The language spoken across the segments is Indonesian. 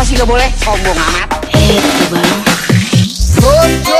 Kenapa sih gak boleh? Oh, Sombong amat. Eh, hey, bang. Lucu.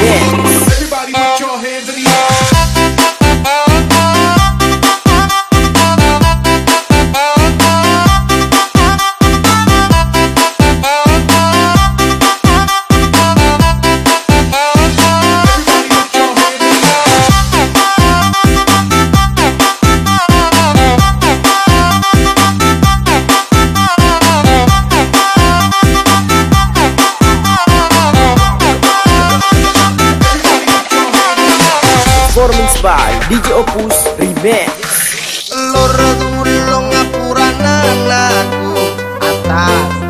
performance by DJ Opus Remix. Loro tumulong ngapuranan lagu atas.